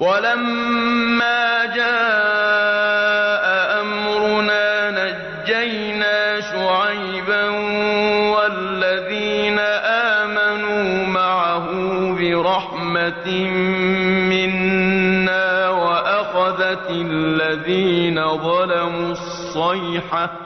وَلَمَّا جَاءَ أَمْرُنَا نَجَّيْنَا شُعَيْبًا وَالَّذِينَ آمَنُوا مَعَهُ بِرَحْمَةٍ مِّنَّا وَأَخَذَتِ الَّذِينَ ظَلَمُوا الصَّيْحَةُ